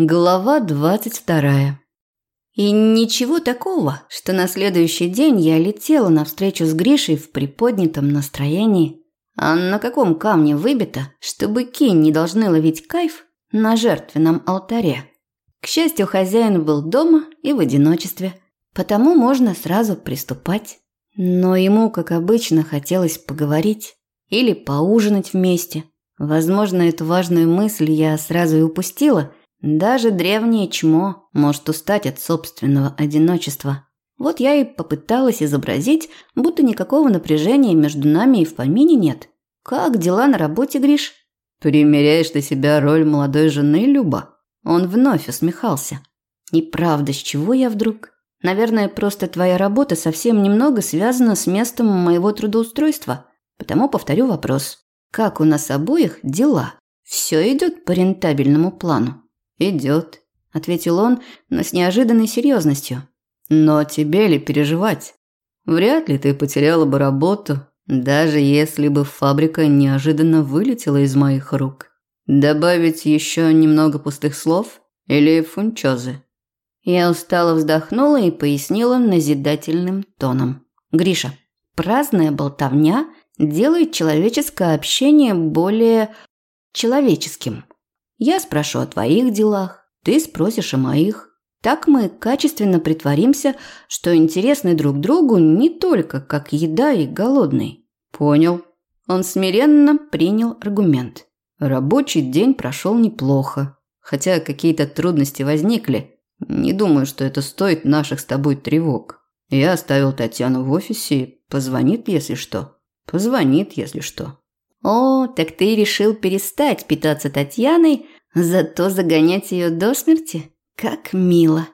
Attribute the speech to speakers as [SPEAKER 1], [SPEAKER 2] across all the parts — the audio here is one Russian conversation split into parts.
[SPEAKER 1] Глава двадцать вторая. И ничего такого, что на следующий день я летела навстречу с Гришей в приподнятом настроении. А на каком камне выбито, что быки не должны ловить кайф на жертвенном алтаре? К счастью, хозяин был дома и в одиночестве, потому можно сразу приступать. Но ему, как обычно, хотелось поговорить или поужинать вместе. Возможно, эту важную мысль я сразу и упустила – даже древнее чмо может устать от собственного одиночества. Вот я и попыталась изобразить, будто никакого напряжения между нами и в помине нет. Как дела на работе, Гриш? Примеряешь на себя роль молодой жены, Люба? Он вновь усмехался. И правда, с чего я вдруг? Наверное, просто твоя работа совсем немного связана с местом моего трудоустройства. Потому повторю вопрос. Как у нас обоих дела? Все идет по рентабельному плану. «Идет», – ответил он, но с неожиданной серьезностью. «Но тебе ли переживать? Вряд ли ты потеряла бы работу, даже если бы фабрика неожиданно вылетела из моих рук. Добавить еще немного пустых слов или фунчозы?» Я устало вздохнула и пояснила назидательным тоном. «Гриша, праздная болтовня делает человеческое общение более человеческим. Я спрошу о твоих делах, ты спросишь о моих. Так мы качественно притворимся, что интересны друг другу не только как еда и голодный. Понял. Он смиренно принял аргумент. Рабочий день прошел неплохо, хотя какие-то трудности возникли. Не думаю, что это стоит наших с тобой тревог. Я оставил Татьяну в офисе, позвонит, если что. Позвонит, если что. «О, так ты решил перестать питаться Татьяной, зато загонять ее до смерти? Как мило!»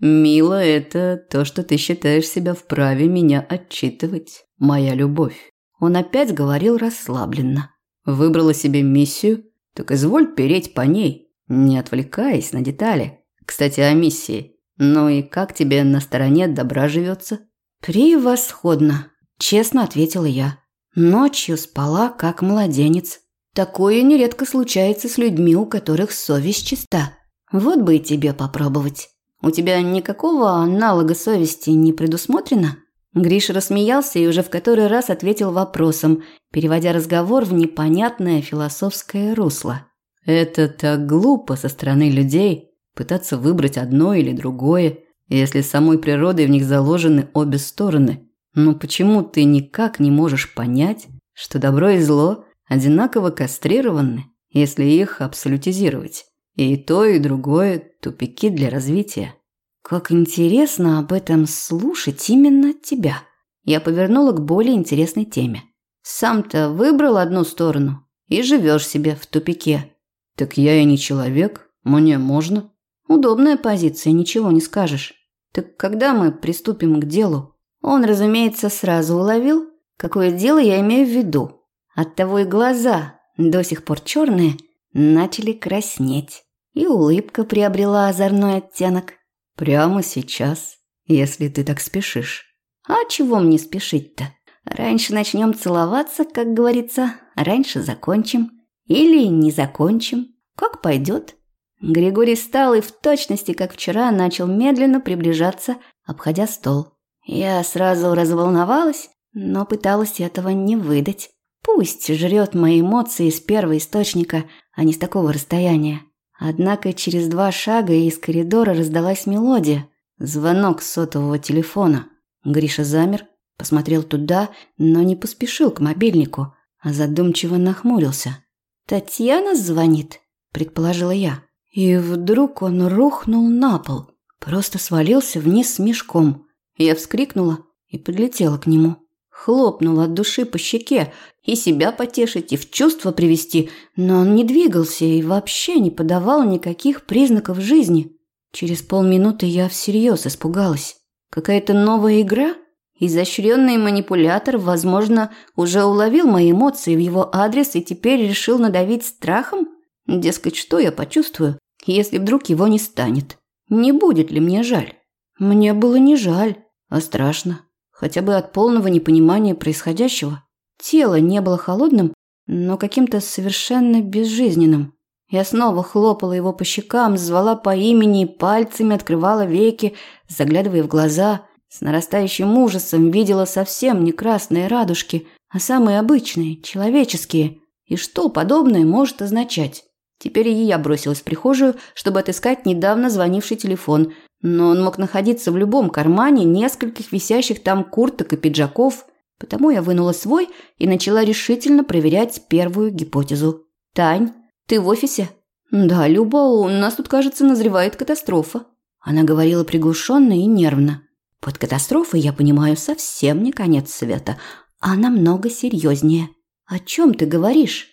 [SPEAKER 1] «Мило – это то, что ты считаешь себя вправе меня отчитывать, моя любовь». Он опять говорил расслабленно. «Выбрала себе миссию, так изволь переть по ней, не отвлекаясь на детали. Кстати, о миссии. Ну и как тебе на стороне добра живется?» «Превосходно», – честно ответила я. Ночью спала, как младенец. Такое нередко случается с людьми, у которых совесть чиста. Вот бы и тебе попробовать. У тебя никакого аналога совести не предусмотрено? Гриша рассмеялся и уже в который раз ответил вопросом, переводя разговор в непонятное философское русло. Это так глупо со стороны людей пытаться выбрать одно или другое, если самой природой в них заложены обе стороны. Но почему ты никак не можешь понять, что добро и зло одинаково кастрированы, если их абсолютизировать? И то, и другое – тупики для развития. Как интересно об этом слушать именно тебя. Я повернула к более интересной теме. Сам-то выбрал одну сторону и живешь себе в тупике. Так я и не человек, мне можно. Удобная позиция, ничего не скажешь. Так когда мы приступим к делу? Он, разумеется, сразу уловил, какое дело я имею в виду. Оттого и глаза, до сих пор черные, начали краснеть. И улыбка приобрела озорной оттенок. «Прямо сейчас, если ты так спешишь». «А чего мне спешить-то? Раньше начнем целоваться, как говорится, раньше закончим. Или не закончим. Как пойдет». Григорий встал и в точности, как вчера, начал медленно приближаться, обходя стол. Я сразу разволновалась, но пыталась этого не выдать. Пусть жрет мои эмоции с первого источника, а не с такого расстояния. Однако через два шага из коридора раздалась мелодия. Звонок сотового телефона. Гриша замер, посмотрел туда, но не поспешил к мобильнику, а задумчиво нахмурился. «Татьяна звонит», – предположила я. И вдруг он рухнул на пол, просто свалился вниз с мешком. Я вскрикнула и подлетела к нему. Хлопнула от души по щеке и себя потешить, и в чувство привести, но он не двигался и вообще не подавал никаких признаков жизни. Через полминуты я всерьез испугалась. Какая-то новая игра? Изощренный манипулятор, возможно, уже уловил мои эмоции в его адрес и теперь решил надавить страхом? Дескать, что я почувствую, если вдруг его не станет? Не будет ли мне жаль? Мне было не жаль а страшно. Хотя бы от полного непонимания происходящего. Тело не было холодным, но каким-то совершенно безжизненным. Я снова хлопала его по щекам, звала по имени пальцами открывала веки, заглядывая в глаза. С нарастающим ужасом видела совсем не красные радужки, а самые обычные, человеческие. И что подобное может означать? Теперь и я бросилась в прихожую, чтобы отыскать недавно звонивший телефон, но он мог находиться в любом кармане нескольких висящих там курток и пиджаков, потому я вынула свой и начала решительно проверять первую гипотезу. «Тань, ты в офисе?» «Да, Люба, у нас тут, кажется, назревает катастрофа». Она говорила приглушенно и нервно. «Под катастрофой, я понимаю, совсем не конец света, а намного серьезнее. О чем ты говоришь?»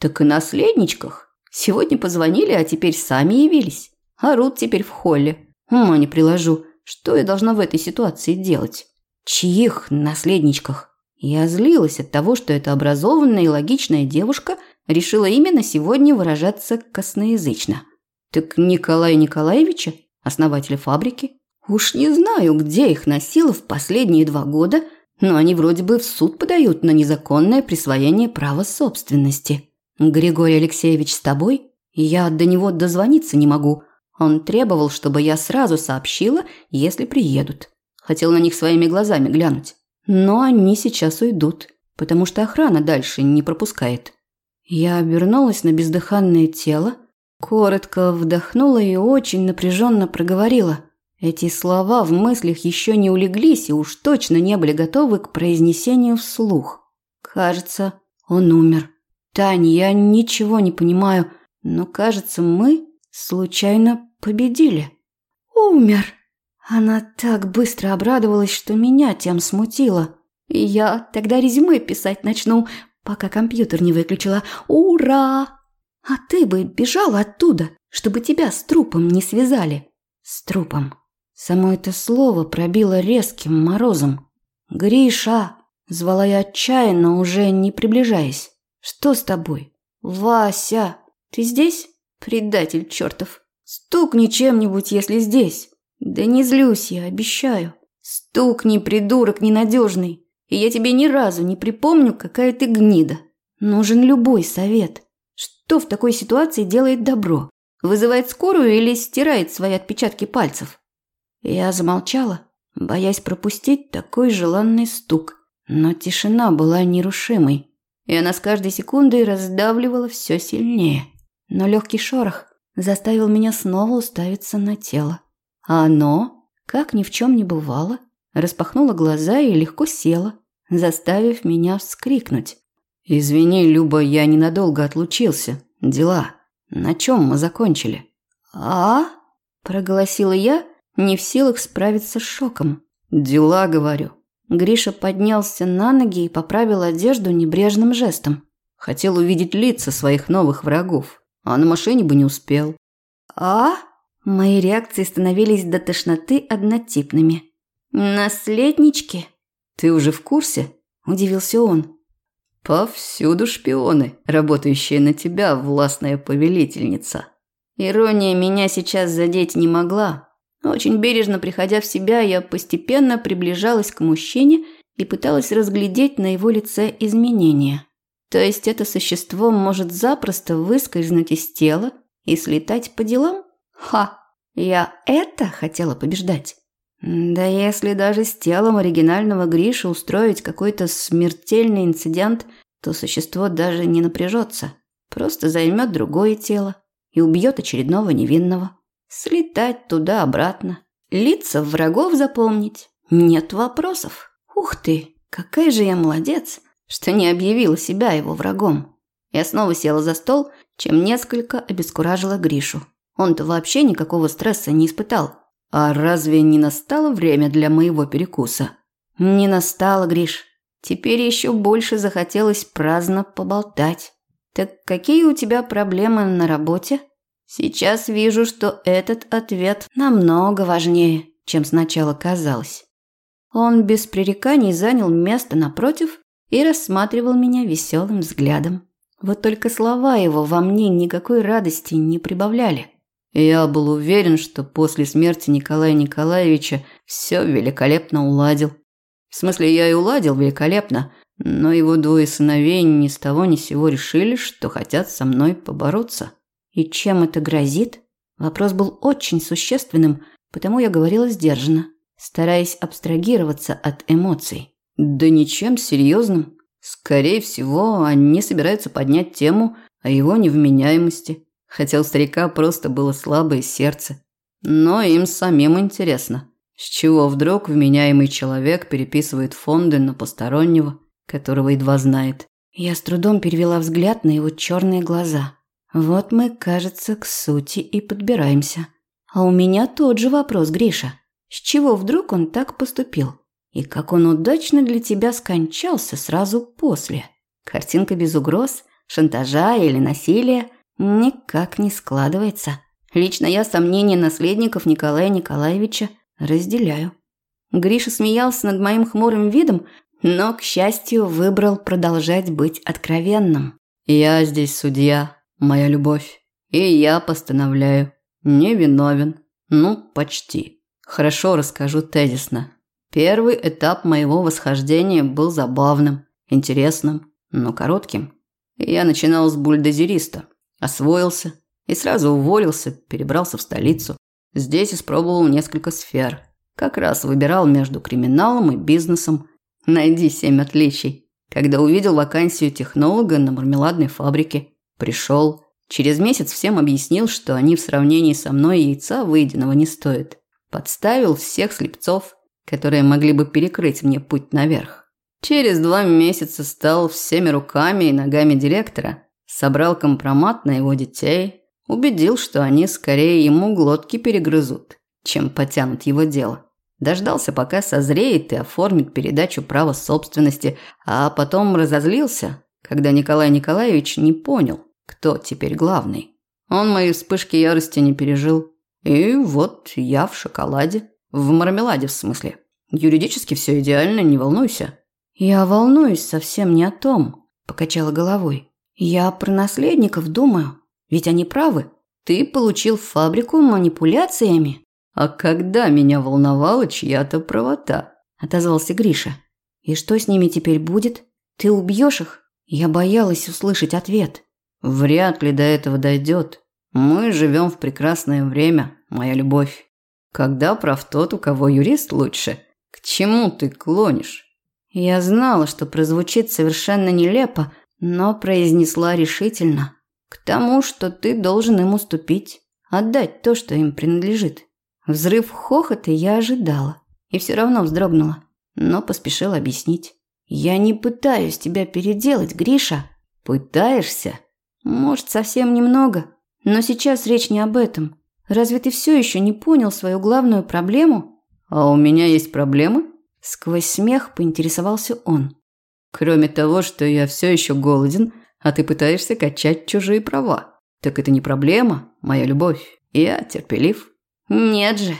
[SPEAKER 1] «Так и наследничках. Сегодня позвонили, а теперь сами явились. Орут теперь в холле. Ума не приложу, что я должна в этой ситуации делать?» «Чьих наследничках?» Я злилась от того, что эта образованная и логичная девушка – решила именно сегодня выражаться косноязычно. Так Николая Николаевича, основателя фабрики, уж не знаю, где их носило в последние два года, но они вроде бы в суд подают на незаконное присвоение права собственности. Григорий Алексеевич с тобой? Я до него дозвониться не могу. Он требовал, чтобы я сразу сообщила, если приедут. Хотел на них своими глазами глянуть. Но они сейчас уйдут, потому что охрана дальше не пропускает. Я обернулась на бездыханное тело, коротко вдохнула и очень напряженно проговорила. Эти слова в мыслях еще не улеглись и уж точно не были готовы к произнесению вслух. Кажется, он умер. Тань, я ничего не понимаю, но кажется, мы случайно победили. Умер. Она так быстро обрадовалась, что меня тем смутило. Я тогда резюме писать начну, пока компьютер не выключила. Ура! А ты бы бежал оттуда, чтобы тебя с трупом не связали. С трупом. Само это слово пробило резким морозом. «Гриша!» – звала я отчаянно, уже не приближаясь. «Что с тобой?» «Вася! Ты здесь? Предатель чертов! Стукни чем-нибудь, если здесь!» «Да не злюсь я, обещаю!» «Стукни, придурок ненадежный!» и я тебе ни разу не припомню, какая ты гнида. Нужен любой совет. Что в такой ситуации делает добро? Вызывает скорую или стирает свои отпечатки пальцев? Я замолчала, боясь пропустить такой желанный стук. Но тишина была нерушимой, и она с каждой секундой раздавливала все сильнее. Но легкий шорох заставил меня снова уставиться на тело. А оно, как ни в чем не бывало, распахнуло глаза и легко село, заставив меня вскрикнуть. «Извини, Люба, я ненадолго отлучился. Дела. На чем мы закончили?» «А?» – проголосила я, не в силах справиться с шоком. «Дела, говорю». Гриша поднялся на ноги и поправил одежду небрежным жестом. Хотел увидеть лица своих новых врагов, а на машине бы не успел. «А?» Мои реакции становились до тошноты однотипными. «Наследнички?» «Ты уже в курсе?» – удивился он. «Повсюду шпионы, работающие на тебя, властная повелительница». Ирония меня сейчас задеть не могла. Очень бережно приходя в себя, я постепенно приближалась к мужчине и пыталась разглядеть на его лице изменения. То есть это существо может запросто выскользнуть из тела и слетать по делам? Ха! Я это хотела побеждать. Да если даже с телом оригинального Гриши устроить какой-то смертельный инцидент, то существо даже не напряжется. Просто займет другое тело и убьет очередного невинного. Слетать туда-обратно. Лица врагов запомнить. Нет вопросов. Ух ты, какая же я молодец, что не объявила себя его врагом. Я снова села за стол, чем несколько обескуражила Гришу. Он-то вообще никакого стресса не испытал. А разве не настало время для моего перекуса? Не настало, Гриш. Теперь еще больше захотелось праздно поболтать. Так какие у тебя проблемы на работе? Сейчас вижу, что этот ответ намного важнее, чем сначала казалось. Он без пререканий занял место напротив и рассматривал меня веселым взглядом. Вот только слова его во мне никакой радости не прибавляли. Я был уверен, что после смерти Николая Николаевича все великолепно уладил. В смысле, я и уладил великолепно, но его двое сыновей ни с того ни с сего решили, что хотят со мной побороться. И чем это грозит? Вопрос был очень существенным, потому я говорила сдержанно, стараясь абстрагироваться от эмоций.
[SPEAKER 2] Да ничем серьезным. Скорее всего, они собираются поднять тему о его невменяемости, хотя у старика просто было слабое сердце. Но им самим интересно, с чего вдруг вменяемый человек переписывает фонды на постороннего, которого едва знает.
[SPEAKER 1] Я с трудом перевела взгляд на его черные глаза. Вот мы, кажется, к сути и подбираемся. А у меня тот же вопрос, Гриша. С чего вдруг он так поступил? И как он удачно для тебя скончался сразу после? Картинка без угроз, шантажа или насилия никак не складывается. Лично я сомнения наследников Николая Николаевича разделяю. Гриша смеялся над моим хмурым видом, но, к счастью, выбрал продолжать быть откровенным.
[SPEAKER 2] «Я здесь судья, моя любовь, и я постановляю, не виновен. Ну, почти. Хорошо расскажу тезисно. Первый этап моего восхождения был забавным, интересным, но коротким. Я начинал с бульдозериста, освоился и сразу уволился, перебрался в столицу. Здесь испробовал несколько сфер. Как раз выбирал между криминалом и бизнесом. Найди семь отличий. Когда увидел вакансию технолога на мармеладной фабрике, пришел. Через месяц всем объяснил, что они в сравнении со мной яйца выеденного не стоят. Подставил всех слепцов, которые могли бы перекрыть мне путь наверх. Через два месяца стал всеми руками и ногами директора, собрал компромат на его детей, Убедил, что они скорее ему глотки перегрызут, чем потянут его дело. Дождался, пока созреет и оформит передачу права собственности, а потом разозлился, когда Николай Николаевич не понял, кто теперь главный. Он мои вспышки ярости не пережил. И вот я в шоколаде. В мармеладе, в смысле. Юридически все идеально, не волнуйся.
[SPEAKER 1] Я волнуюсь совсем не о том, покачала головой. Я про наследников думаю. Ведь они правы. Ты получил фабрику манипуляциями.
[SPEAKER 2] А когда меня волновала чья-то правота?
[SPEAKER 1] Отозвался Гриша. И что с ними теперь будет? Ты убьешь их? Я боялась услышать ответ.
[SPEAKER 2] Вряд ли до этого дойдет. Мы живем в прекрасное время, моя любовь. Когда прав тот, у кого юрист лучше. К чему ты клонишь?
[SPEAKER 1] Я знала, что прозвучит совершенно нелепо, но произнесла решительно. К тому, что ты должен им уступить, отдать то, что им принадлежит. Взрыв хохота я ожидала и все равно вздрогнула, но поспешила объяснить. Я не пытаюсь тебя переделать, Гриша.
[SPEAKER 2] Пытаешься?
[SPEAKER 1] Может, совсем немного, но сейчас речь не об этом. Разве ты все еще не понял свою главную проблему?
[SPEAKER 2] А у меня есть проблемы?
[SPEAKER 1] Сквозь смех поинтересовался он.
[SPEAKER 2] Кроме того, что я все еще голоден а ты пытаешься качать чужие права. Так это не проблема, моя любовь. Я терпелив.
[SPEAKER 1] Нет же.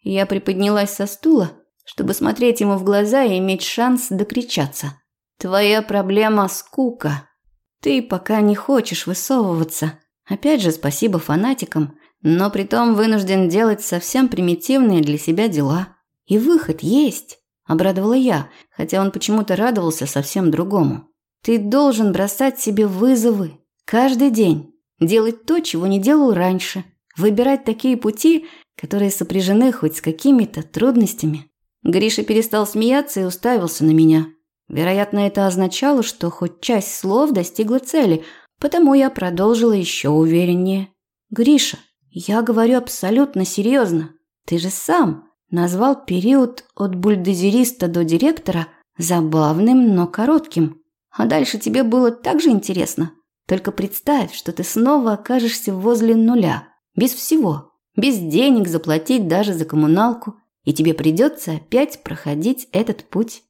[SPEAKER 1] Я приподнялась со стула, чтобы смотреть ему в глаза и иметь шанс докричаться. Твоя проблема – скука. Ты пока не хочешь высовываться. Опять же, спасибо фанатикам, но притом вынужден делать совсем примитивные для себя дела. И выход есть, обрадовала я, хотя он почему-то радовался совсем другому. Ты должен бросать себе вызовы каждый день, делать то, чего не делал раньше, выбирать такие пути, которые сопряжены хоть с какими-то трудностями. Гриша перестал смеяться и уставился на меня. Вероятно, это означало, что хоть часть слов достигла цели, потому я продолжила еще увереннее. «Гриша, я говорю абсолютно серьезно. Ты же сам назвал период от бульдозериста до директора забавным, но коротким. А дальше тебе было так же интересно. Только представь, что ты снова окажешься возле нуля. Без всего. Без денег заплатить даже за коммуналку. И тебе придется опять проходить этот путь.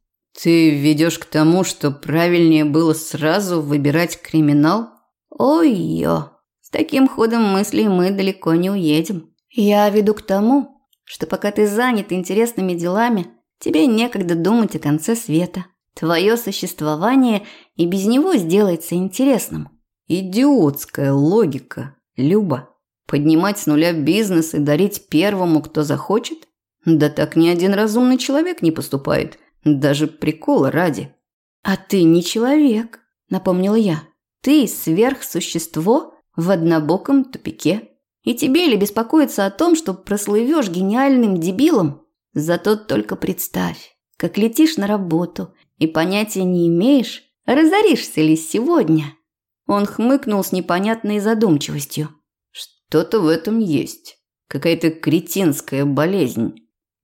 [SPEAKER 2] Ты ведешь к тому, что правильнее было сразу выбирать криминал?
[SPEAKER 1] Ой-ё. С таким ходом мыслей мы далеко не уедем. Я веду к тому, что пока ты занят интересными делами, тебе некогда думать о конце света. Твое существование и без него сделается интересным.
[SPEAKER 2] Идиотская логика, Люба. Поднимать с нуля бизнес и дарить первому, кто захочет? Да так ни один разумный человек не поступает, даже прикола ради.
[SPEAKER 1] А ты не человек, напомнила я. Ты сверхсущество, в однобоком тупике. И тебе ли беспокоиться о том, что прослывешь гениальным дебилом? Зато только представь, как летишь на работу и понятия не имеешь, разоришься ли сегодня. Он хмыкнул с непонятной задумчивостью.
[SPEAKER 2] Что-то в этом есть. Какая-то кретинская болезнь.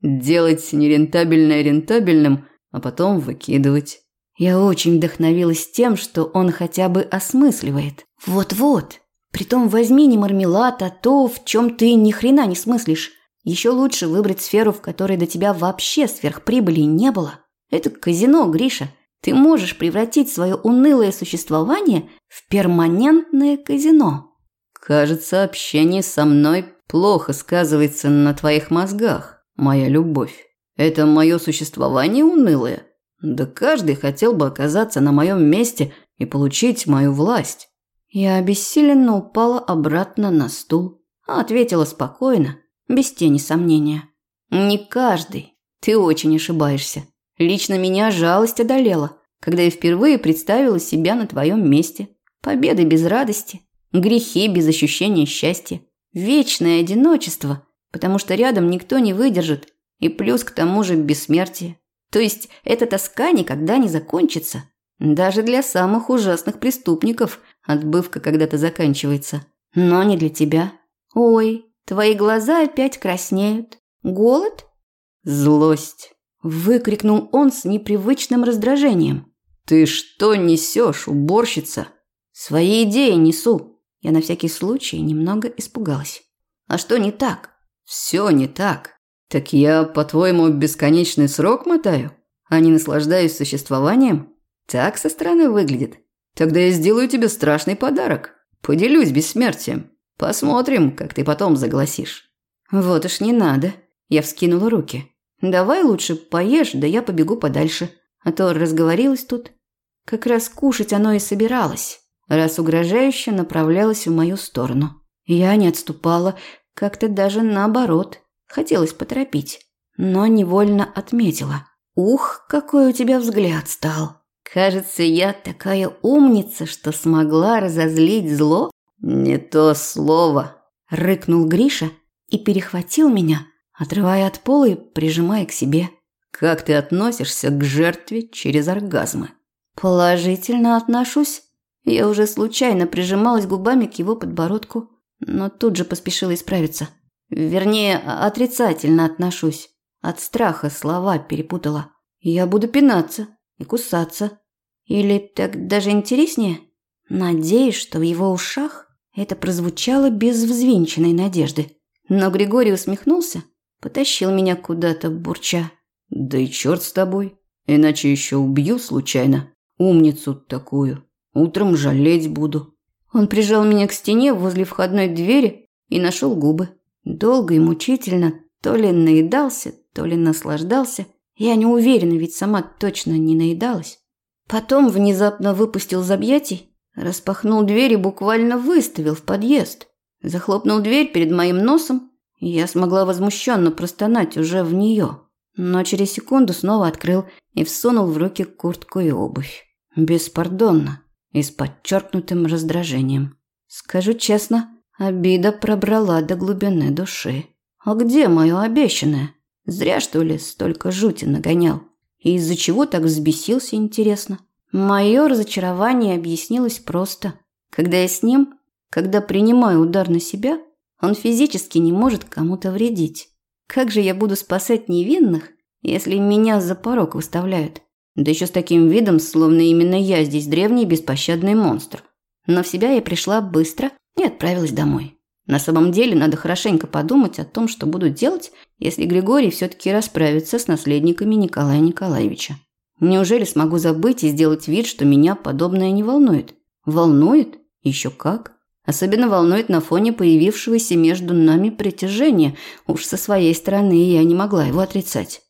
[SPEAKER 2] Делать нерентабельное рентабельным, а потом выкидывать.
[SPEAKER 1] Я очень вдохновилась тем, что он хотя бы осмысливает. Вот-вот. Притом возьми не мармелад, а то, в чем ты ни хрена не смыслишь. Еще лучше выбрать сферу, в которой до тебя вообще сверхприбыли не было. Это казино, Гриша. Ты можешь превратить свое унылое существование в перманентное казино.
[SPEAKER 2] Кажется, общение со мной плохо сказывается на твоих мозгах, моя любовь. Это мое существование унылое. Да каждый хотел бы оказаться на моем месте и получить мою власть.
[SPEAKER 1] Я обессиленно упала обратно на стул, а ответила спокойно, без тени сомнения. Не каждый. Ты очень ошибаешься. Лично меня жалость одолела, когда я впервые представила себя на твоем месте. Победы без радости, грехи без ощущения счастья, вечное одиночество, потому что рядом никто не выдержит, и плюс к тому же бессмертие. То есть эта тоска никогда не закончится. Даже для самых ужасных преступников отбывка когда-то заканчивается. Но не для тебя. Ой, твои глаза опять краснеют. Голод?
[SPEAKER 2] Злость.
[SPEAKER 1] Выкрикнул он с непривычным раздражением.
[SPEAKER 2] Ты что несешь, уборщица?
[SPEAKER 1] Свои идеи несу. Я на всякий случай немного испугалась. А что не так?
[SPEAKER 2] Все не так. Так я, по-твоему, бесконечный срок мотаю, а не наслаждаюсь существованием? Так со стороны выглядит. Тогда я сделаю тебе страшный подарок. Поделюсь бессмертием. Посмотрим, как ты потом загласишь.
[SPEAKER 1] Вот уж не надо. Я вскинула руки. Давай лучше поешь, да я побегу подальше. А то разговорилась тут. Как раз кушать оно и собиралось, раз угрожающе направлялось в мою сторону. Я не отступала, как-то даже наоборот. Хотелось поторопить, но невольно отметила. «Ух, какой у тебя взгляд стал! Кажется, я такая умница, что смогла разозлить зло?»
[SPEAKER 2] «Не то слово!»
[SPEAKER 1] – рыкнул Гриша и перехватил меня, отрывая от пола и прижимая к себе.
[SPEAKER 2] «Как ты относишься к жертве через оргазмы?»
[SPEAKER 1] «Положительно отношусь». Я уже случайно прижималась губами к его подбородку, но тут же поспешила исправиться – Вернее, отрицательно отношусь. От страха слова перепутала. Я буду пинаться и кусаться. Или так даже интереснее? Надеюсь, что в его ушах это прозвучало без взвинченной надежды. Но Григорий усмехнулся, потащил меня куда-то, бурча.
[SPEAKER 2] «Да и черт с тобой, иначе еще убью случайно. Умницу такую. Утром жалеть буду».
[SPEAKER 1] Он прижал меня к стене возле входной двери и нашел губы. Долго и мучительно то ли наедался, то ли наслаждался. Я не уверена, ведь сама точно не наедалась. Потом внезапно выпустил из объятий, распахнул дверь и буквально выставил в подъезд. Захлопнул дверь перед моим носом, и я смогла возмущенно простонать уже в нее. Но через секунду снова открыл и всунул в руки куртку и обувь. Беспардонно и с подчеркнутым раздражением. Скажу честно, Обида пробрала до глубины души. А где мое обещанное? Зря, что ли, столько жути нагонял. И из-за чего так взбесился, интересно? Мое разочарование объяснилось просто. Когда я с ним, когда принимаю удар на себя, он физически не может кому-то вредить. Как же я буду спасать невинных, если меня за порог выставляют? Да еще с таким видом, словно именно я здесь древний беспощадный монстр. Но в себя я пришла быстро и отправилась домой. На самом деле надо хорошенько подумать о том, что буду делать, если Григорий все-таки расправится с наследниками Николая Николаевича. Неужели смогу забыть и сделать вид, что меня подобное не волнует? Волнует? Еще как. Особенно волнует на фоне появившегося между нами притяжения. Уж со своей стороны я не могла его отрицать.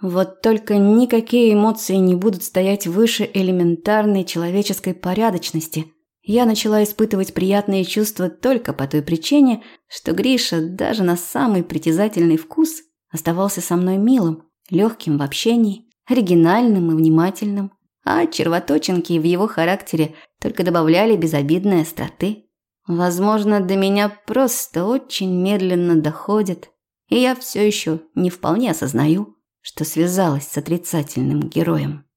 [SPEAKER 1] Вот только никакие эмоции не будут стоять выше элементарной человеческой порядочности – я начала испытывать приятные чувства только по той причине, что Гриша даже на самый притязательный вкус оставался со мной милым, легким в общении, оригинальным и внимательным, а червоточинки в его характере только добавляли безобидной остроты. Возможно, до меня просто очень медленно доходит, и я все еще не вполне осознаю, что связалась с отрицательным героем.